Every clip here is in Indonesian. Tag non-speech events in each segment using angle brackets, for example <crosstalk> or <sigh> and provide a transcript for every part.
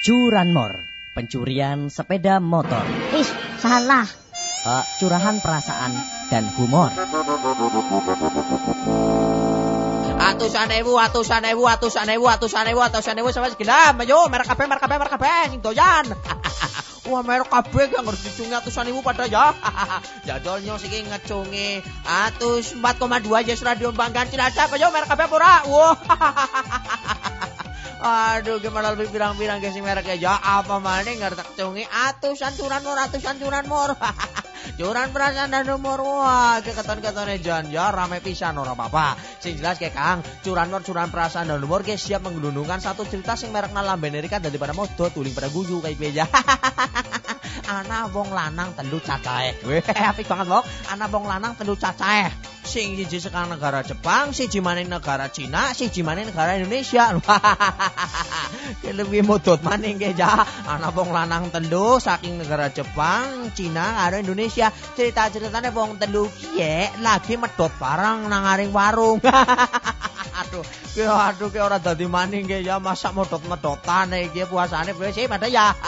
Curanmor, pencurian sepeda motor. Ih, salah. Uh, curahan perasaan dan humor. Atusan ewu, atusan ewu, atusan ewu, atusan ewu, atusan ewu sampai segelam. Ayo, merek kabeh, merek kabeh, merek kabeh, sing doyan. <laughs> Wah, merek kabeh gak ngerti dicungi atusan ewu pada ya. <laughs> Jadolnya sing ngecungi atus 4,2 Yes Radio Banggan Cilacap. Ayo, merek kabeh pura. Wah. <laughs> Aduh, gimana lebih bilang-bilang guys mereknya ya apa maning ngerti cungi atusan curan mur, atusan curan mur. <laughs> Curan perasaan dan umur wah keketon-ketone jan ya rame pisan ora apa-apa. Sing jelas kayak Kang, curan mur curan perasaan dan umur guys siap menggelundungkan satu cerita sing merekna lamben kan daripada modot tuling pada guyu kayak beja. <laughs> Ana wong lanang tendu cacahe. Weh, apik banget, Bok. Ana wong lanang tendu cacahe. Sing siji sekarang negara Jepang, siji maning negara Cina, siji maning negara Indonesia. <laughs> lebih modot maning ge ja. Ana wong lanang tendu saking negara Jepang, Cina karo Indonesia. Cerita-ceritane wong tendu kiye lagi medot barang nang aring warung. <laughs> aduh, ki aduh ki ora dadi maning ge ya masak medot-medotan iki puasane wis pada ya. <laughs>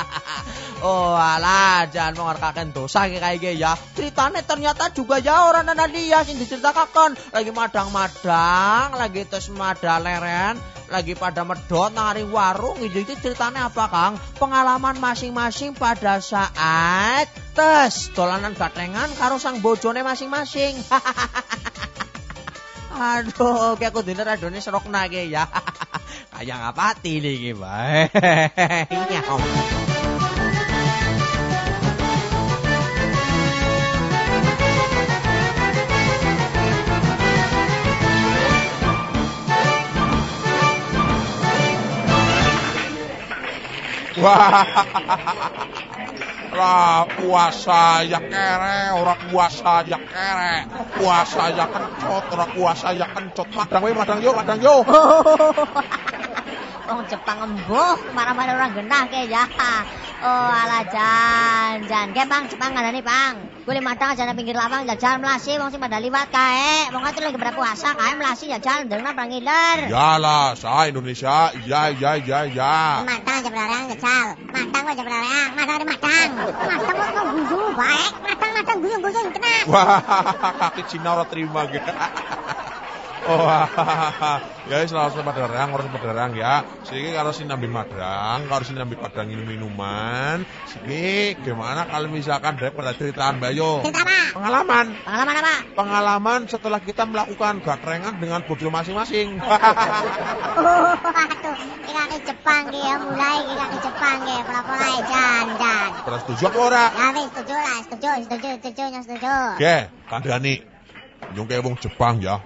Oh alah, jangan mengarkakan dosa kayak kayak ya. Ceritanya ternyata juga ya orang nana dia sing diceritakan lagi madang-madang, lagi terus madaleren, lagi pada medot nari warung. Jadi ceritanya apa Kang? Pengalaman masing-masing pada saat tes dolanan gatengan karo sang bojone masing-masing. <laughs> Aduh, kayak aku dinner adone serok nage ya. <laughs> Kayak ngapati nih bae. Wah. Lah puasa ya kere, ora puasa ya kere. Puasa ya kencot, ora puasa ya kencot. Madang we, madang yo, madang yo. <laughs> Wong Jepang embuh, marah-marah orang genah ke ya. Oh ala jan, jan. Ke Bang, Jepang nih Bang. Gue lima tang aja pinggir lapang jajal melasi wong sing pada liwat kae. Wong atuh lagi berpuasa kae melasi jajal ndeleng nang ngiler. Ya lah, saya Indonesia. Ya ya ya ya. Matang aja belarang jajal. Matang aja belarang. Matang di matang. Matang kok mau guyu baik. Matang matang guyu guyu kena. Wah, kaki <laughs> Cina ora terima gitu. <laughs> Oh, <laughs> ya selalu padarang, harus padarang ya. Sini kalau nambi madang, kalau nambi padang ini minuman. Sini gimana kalau misalkan daripada ceritaan Bayo? Cerita apa? Pengalaman. Pengalaman apa? Pengalaman setelah kita melakukan gatrengan dengan bojo masing-masing. oh, aduh, kita ke Jepang ya, mulai kita ke Jepang ya, pola-pola jan jan. Terus setuju apa ora? Ya, setuju lah, setuju, setuju, setuju, setuju. Oke, kandhani. Nyong kayak wong Jepang ya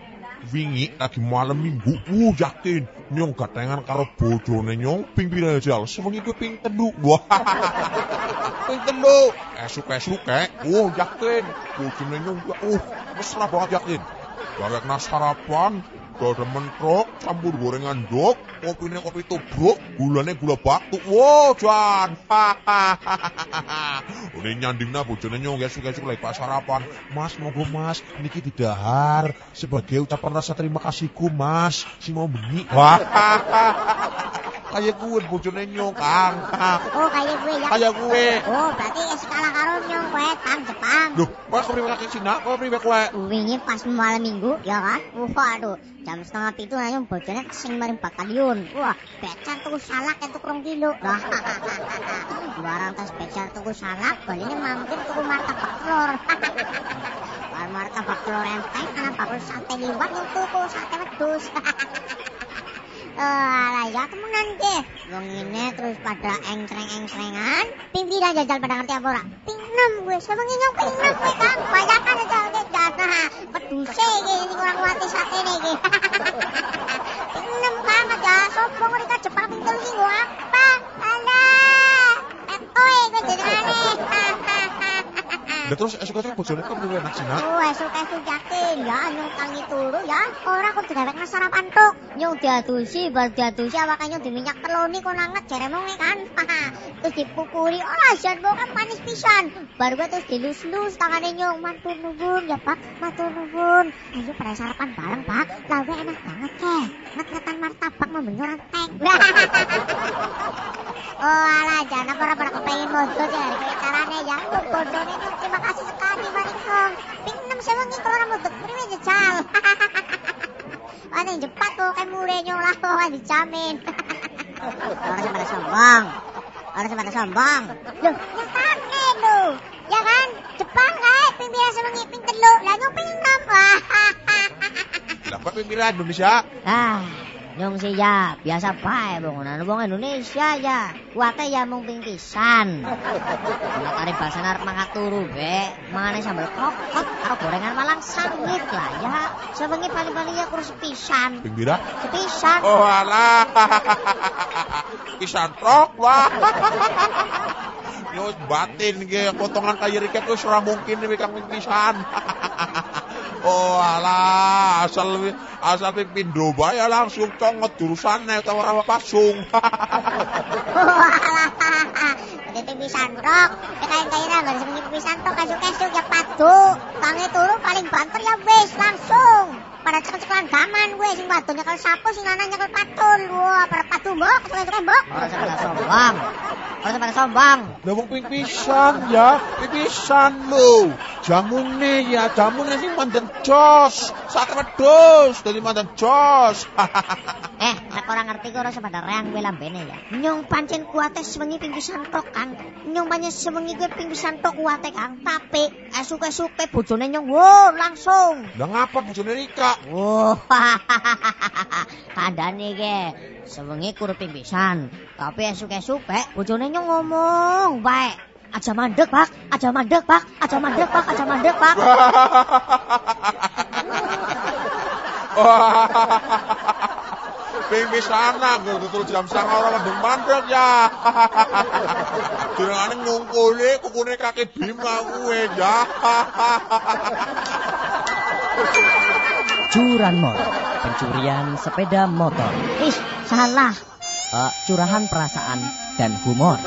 wingi lagi malam minggu. Uh yakin. Nyong gatengan karo bojone nyong. Ping pira jal? Sewengi ku ping telu. Wah. <laughs> Ping telu. Esuk-esuk eh uh yakin. Bojone nyong uh mesra banget yakin. Barek sarapan Gak mentrok, campur gorengan dok, kopinya kopi tubruk, gulanya gula batu. Wow, Jan. <laughs> Udah nyanding na bojone nyong suka suka pas sarapan. Mas, mau mas, niki didahar sebagai ucapan rasa terima kasihku, Mas. Si mau bengi. <laughs> Kayak gue bojone nyong, Kang. Oh, kayak gue ya. Kayak gue. Oh, berarti skala karo nyong kowe tang Jepang. Duh, pas priwe kaki Cina, kowe priwe kowe. Wingi pas malam Minggu, ya kan? Waduh, jam setengah itu aja bojone kesing maring batalion. Wah, becar tuh salak itu kurang kilo. Barang tas becar tuh salak, baliknya mampir tuh martabak telur. Martabak telur enteng, anak bakul sate liwat yang tuku sate wedus. Eh, lah ya temenan ke. Wong ini terus pada engkreng-engkrengan. Pimpinan jajal pada ngerti apa ora? Ping 6 gue, sama ngenyong ping 6 gue kan. Bayakan aja ke jana. Peduse iki sing kurang mati sate iki. ping 6 kan aja sopo ngerti Jepang ping 3 sing apa? Alah. Etoy gue jenengane. Lah terus esuk-esuk bojone kok luwih enak Cina? Oh, esuk-esuk yakin ya nyong tangi turu ya. Ora kok digawekna sarapan tok. Nyong diadusi, bar diadusi awake nyong di minyak teloni kok nanget jeremong kan. terus dipukuli ora jan kan manis pisan. Bar gue terus dilus-lus tangane nyong matur nuwun ya Pak, matur nuwun. Ayo pada sarapan bareng Pak. Lawe enak banget ke. Nget-ngetan martabak orang tek. <laughs> Oh alah jangan apa ora kepengen sih hari kaya carane ya. Bojone terima kasih sekali manikong. Ping enam sewengi kalau ora modok priwe jejal. Jepat kok kayak mure nyolah <laughs> kok kan dijamin. Orang pada sombong. Orang pada sombong. Loh, nyatake lho. Ya kan? Jepang kae ping biasa sewengi ping telu. Lah nyong ping enam. <laughs> Lah kok Indonesia? Ah, nyong sih ya biasa bae bangunan wong Indonesia ya. Kuate ya mung ping pisan. Nek arep bahasa arep mangkat turu be, mangane sambal kokot karo gorengan malang sangit lah ya. Sewengi paling-paling ya kurus pisan. Pimpinan? Sepisan. Oh alah. Pisan trok wah. Yo batin ge potongan kaya rika wis ora mungkin nek kang pisan. Oh alah, asal asal pindo bae langsung congot jurusane ta ora pasung. <laughs> Walah. Dadi pisan rok. Kayak kaya ra gak sewengi pisan tok kasuk-kasuk ya padu. Tangi turu paling banter ya wis langsung. Pada cekel-cekelan gaman gue sing wadon nyekel sapu sing lanang nyekel patul. Wah, pada padu mbok, suka-suka mbok. Sombong. Ora pada sombong. Lah wong ping pisan ya, ping pisan lho. Jamune ya, jamune sing mandan jos. Sak wedhus dadi mandan jos. <laughs> Eh, nek ora ngerti kok ora sepada reang kowe lambene ya. Nyong pancen kuate sewengi ping pisan tok, Kang. Nyong pancen sewengi kowe ping pisan tok kuate, Kang. Tapi esuke-suke bojone nyong wo langsung. Lah ngapa bojone Rika? <laughs> Wah, kandhane ge sewengi kur ping pisan. Tapi esuk-esuk bojone nyong ngomong bae. Aja mandek, Pak. Aja mandek, Pak. Aja mandek, Pak. Aja mandek, Pak. <laughs> Ping pisanan betul jam sanga ora mendung mandek ya. Dirane ngungkuli kukune kaki Bima kuwe ya. Curanmor, pencurian sepeda motor. Ih, salah. Eh, curahan perasaan dan humor.